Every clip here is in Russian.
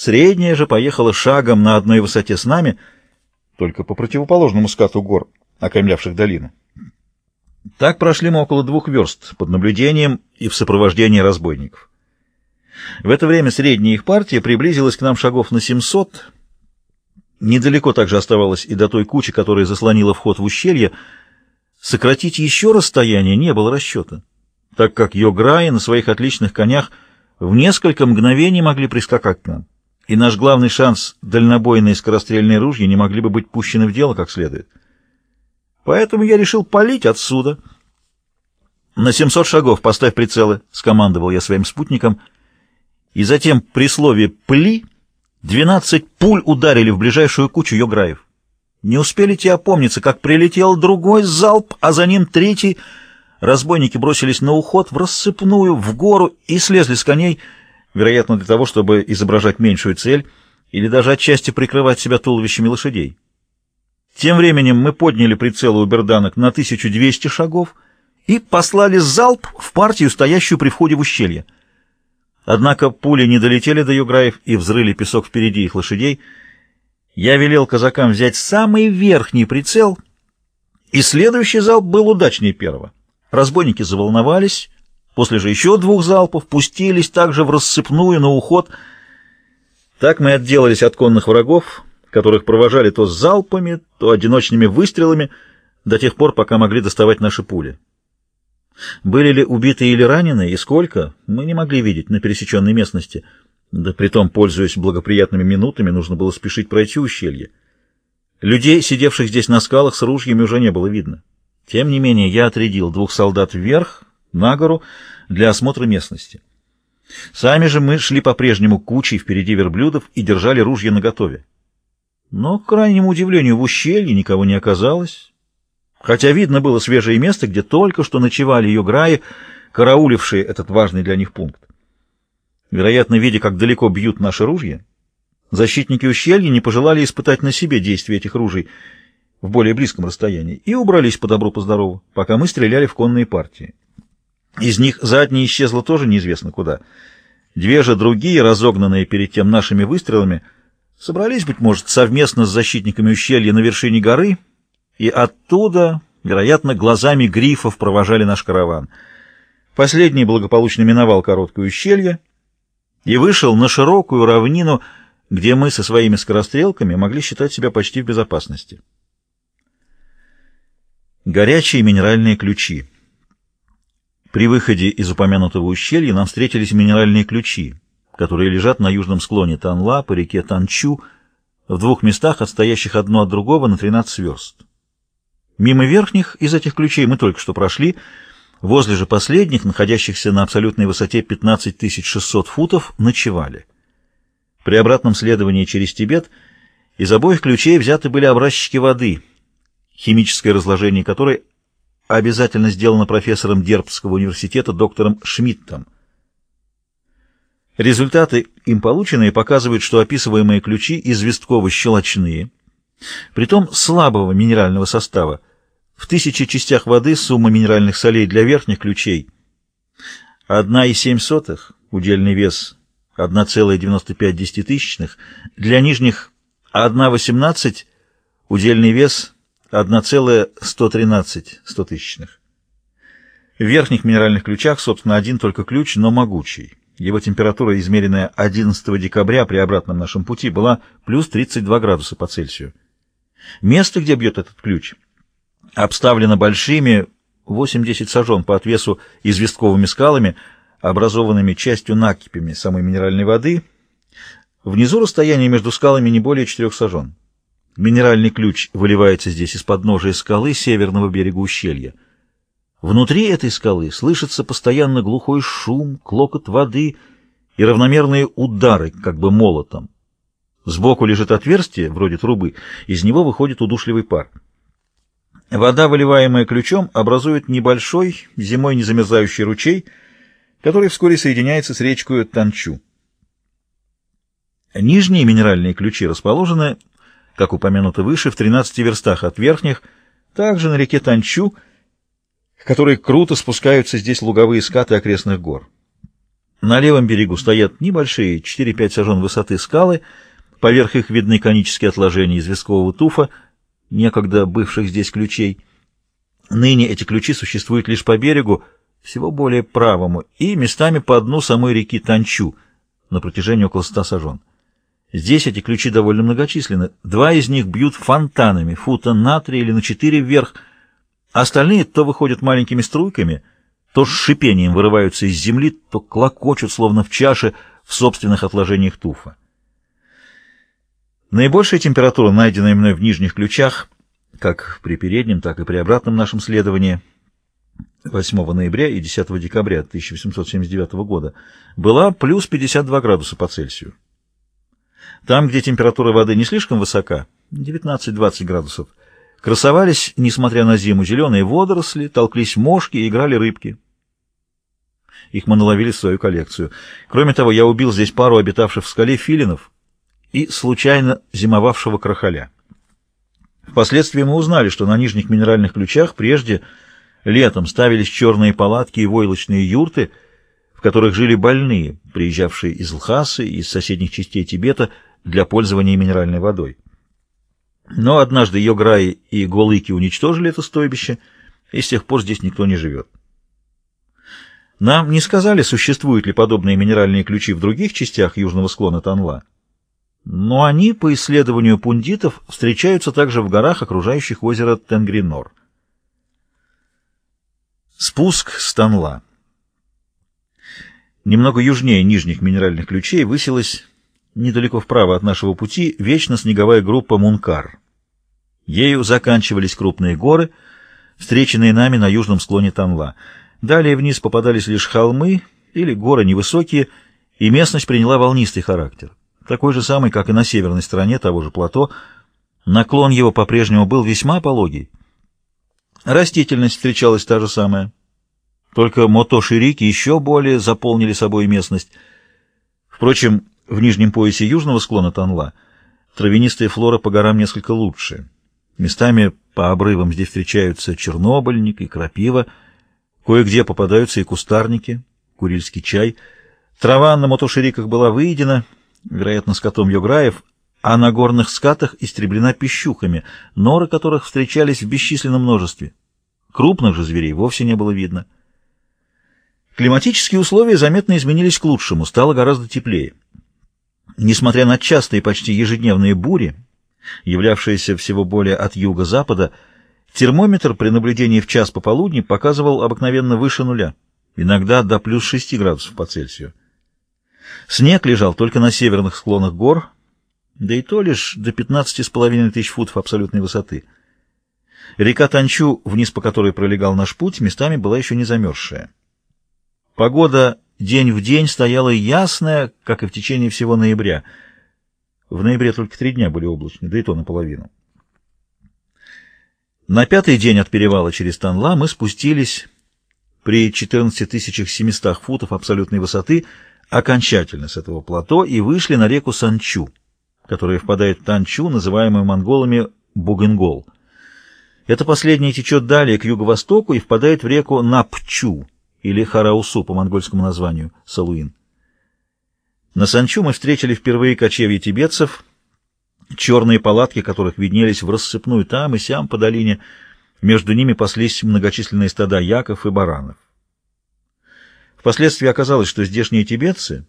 Средняя же поехала шагом на одной высоте с нами, только по противоположному скату гор, окаймлявших долину. Так прошли мы около двух верст под наблюдением и в сопровождении разбойников. В это время средняя их партия приблизилась к нам шагов на 700. Недалеко также оставалось и до той кучи, которая заслонила вход в ущелье. Сократить еще расстояние не было расчета, так как Йограи на своих отличных конях в несколько мгновений могли прискакать к нам, и наш главный шанс — дальнобойные скорострельные ружья не могли бы быть пущены в дело как следует. Поэтому я решил палить отсюда. «На 700 шагов поставь прицелы», — скомандовал я своим спутникам, и затем при слове «пли» двенадцать пуль ударили в ближайшую кучу йограев. Не успели те опомниться, как прилетел другой залп, а за ним третий — Разбойники бросились на уход в рассыпную, в гору и слезли с коней, вероятно, для того, чтобы изображать меньшую цель или даже отчасти прикрывать себя туловищами лошадей. Тем временем мы подняли прицелы у берданок на 1200 шагов и послали залп в партию, стоящую при входе в ущелье. Однако пули не долетели до юграев и взрыли песок впереди их лошадей. Я велел казакам взять самый верхний прицел, и следующий залп был удачнее первого. Разбойники заволновались, после же еще двух залпов пустились также в рассыпную на уход. Так мы отделались от конных врагов, которых провожали то с залпами, то одиночными выстрелами, до тех пор, пока могли доставать наши пули. Были ли убиты или ранены, и сколько, мы не могли видеть на пересеченной местности. Да притом, пользуясь благоприятными минутами, нужно было спешить пройти ущелье. Людей, сидевших здесь на скалах, с ружьями уже не было видно. Тем не менее, я отрядил двух солдат вверх, на гору, для осмотра местности. Сами же мы шли по-прежнему кучей впереди верблюдов и держали ружья наготове. Но, к крайнему удивлению, в ущелье никого не оказалось, хотя видно было свежее место, где только что ночевали ее граи, караулившие этот важный для них пункт. Вероятно, видя, как далеко бьют наши ружья, защитники ущелья не пожелали испытать на себе действие этих ружей — в более близком расстоянии и убрались по добру по здорову, пока мы стреляли в конные партии. Из них задняя исчезла тоже неизвестно куда. Две же другие, разогнанные перед тем нашими выстрелами, собрались, быть может, совместно с защитниками ущелья на вершине горы, и оттуда, вероятно, глазами грифов провожали наш караван. Последний благополучно миновал короткое ущелье и вышел на широкую равнину, где мы со своими скорострелками могли считать себя почти в безопасности. Горячие минеральные ключи. При выходе из упомянутого ущелья нам встретились минеральные ключи, которые лежат на южном склоне Танла по реке Танчу, в двух местах, отстоящих одно от другого на 13 верст. Мимо верхних из этих ключей мы только что прошли, возле же последних, находящихся на абсолютной высоте 15 600 футов, ночевали. При обратном следовании через Тибет из обоих ключей взяты были образчики воды — химическое разложение которой обязательно сделано профессором Дербского университета доктором Шмидтом. Результаты им полученные показывают, что описываемые ключи известково-щелочные, притом слабого минерального состава. В тысячи частях воды сумма минеральных солей для верхних ключей 1,7, удельный вес 1,95, для нижних 1,18, удельный вес 1,113 стотысячных. В верхних минеральных ключах, собственно, один только ключ, но могучий. Его температура, измеренная 11 декабря при обратном нашем пути, была плюс 32 градуса по Цельсию. Место, где бьет этот ключ, обставлено большими 8-10 сажен по отвесу известковыми скалами, образованными частью накипями самой минеральной воды. Внизу расстояние между скалами не более 4 сажен. Минеральный ключ выливается здесь из подножия скалы северного берега ущелья. Внутри этой скалы слышится постоянно глухой шум, клокот воды и равномерные удары, как бы молотом. Сбоку лежит отверстие, вроде трубы, из него выходит удушливый пар. Вода, выливаемая ключом, образует небольшой, зимой не замерзающий ручей, который вскоре соединяется с речкой Танчу. Нижние минеральные ключи расположены как упомянуто выше, в 13 верстах от верхних, также на реке Танчу, которые круто спускаются здесь луговые скаты окрестных гор. На левом берегу стоят небольшие, 4-5 сажен высоты скалы, поверх их видны конические отложения известкового туфа, некогда бывших здесь ключей. Ныне эти ключи существуют лишь по берегу, всего более правому, и местами по дну самой реки Танчу, на протяжении около ста сажен. Здесь эти ключи довольно многочисленны. Два из них бьют фонтанами, фута на три или на четыре вверх, остальные то выходят маленькими струйками — то с шипением вырываются из земли, то клокочут, словно в чаше, в собственных отложениях туфа. Наибольшая температура, найденная мной в нижних ключах, как при переднем, так и при обратном нашем следовании, 8 ноября и 10 декабря 1879 года, была плюс 52 градуса по Цельсию. Там, где температура воды не слишком высока, 19-20 градусов, Красовались, несмотря на зиму, зеленые водоросли, толклись мошки и играли рыбки. Их мы наловили в свою коллекцию. Кроме того, я убил здесь пару обитавших в скале филинов и случайно зимовавшего крахаля. Впоследствии мы узнали, что на нижних минеральных ключах прежде летом ставились черные палатки и войлочные юрты, в которых жили больные, приезжавшие из Лхасы и из соседних частей Тибета для пользования минеральной водой. Но однажды Йограи и Голыки уничтожили это стойбище, и с тех пор здесь никто не живет. Нам не сказали, существуют ли подобные минеральные ключи в других частях южного склона Танла, но они, по исследованию пундитов, встречаются также в горах, окружающих озеро Тенгринор. Спуск с Танла Немного южнее нижних минеральных ключей высилась недалеко вправо от нашего пути вечно снеговая группа Мункар. Ею заканчивались крупные горы, встреченные нами на южном склоне Танла. Далее вниз попадались лишь холмы или горы невысокие, и местность приняла волнистый характер, такой же самый, как и на северной стороне того же плато. Наклон его по-прежнему был весьма пологий. Растительность встречалась та же самая. Только мотоширики еще более заполнили собой местность. Впрочем, в нижнем поясе южного склона Танла травянистая флора по горам несколько лучше. Местами по обрывам здесь встречаются чернобыльник и крапива, кое-где попадаются и кустарники, курильский чай. Трава на мотошириках была выедена, вероятно, скотом Йограев, а на горных скатах истреблена пищухами, норы которых встречались в бесчисленном множестве. Крупных же зверей вовсе не было видно. Климатические условия заметно изменились к лучшему, стало гораздо теплее. Несмотря на частые почти ежедневные бури, являвшаяся всего более от юго-запада, термометр при наблюдении в час пополудни показывал обыкновенно выше нуля, иногда до плюс 6 градусов по Цельсию. Снег лежал только на северных склонах гор, да и то лишь до 15,5 тысяч футов абсолютной высоты. Река Танчу, вниз по которой пролегал наш путь, местами была еще не замерзшая. Погода день в день стояла ясная, как и в течение всего ноября — в ноябре только три дня были облачные, да и то наполовину. На пятый день от перевала через Танла мы спустились при 14 700 футов абсолютной высоты окончательно с этого плато и вышли на реку Санчу, которая впадает в Танчу, называемую монголами Бугенгол. Это последнее течет далее к юго-востоку и впадает в реку Напчу, или Хараусу по монгольскому названию, Салуин. На Санчу мы встретили впервые кочевья тибетцев, черные палатки которых виднелись в рассыпную там и сям по долине. Между ними паслись многочисленные стада яков и баранов. Впоследствии оказалось, что здешние тибетцы,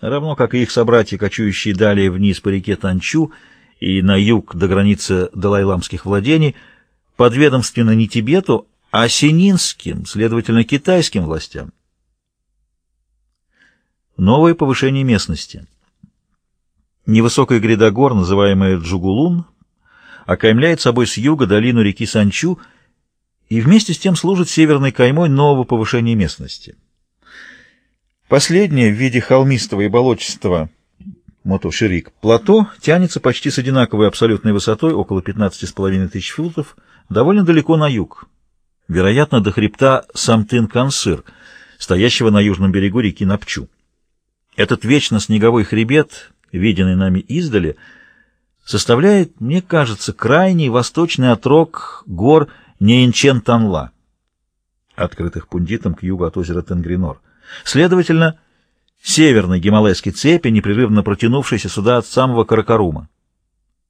равно как и их собратья, кочующие далее вниз по реке Танчу и на юг до границы далайламских владений, подведомственно не Тибету, сининским, следовательно, китайским властям. Новое повышение местности. Невысокая гряда гор, называемая Джугулун, окаймляет собой с юга долину реки Санчу и вместе с тем служит северной каймой нового повышения местности. Последнее в виде холмистого и болотистого мотоширик плато тянется почти с одинаковой абсолютной высотой, около 15,5 тысяч футов, довольно далеко на юг, вероятно, до хребта Самтын-Кансыр, стоящего на южном берегу реки Напчу. Этот вечно снеговой хребет, виденный нами издали, составляет, мне кажется, крайний восточный отрог гор Неинчен-Танла, открытых пундитом к югу от озера Тенгринор. Следовательно, северной гималайской цепи, непрерывно протянувшейся сюда от самого Каракарума.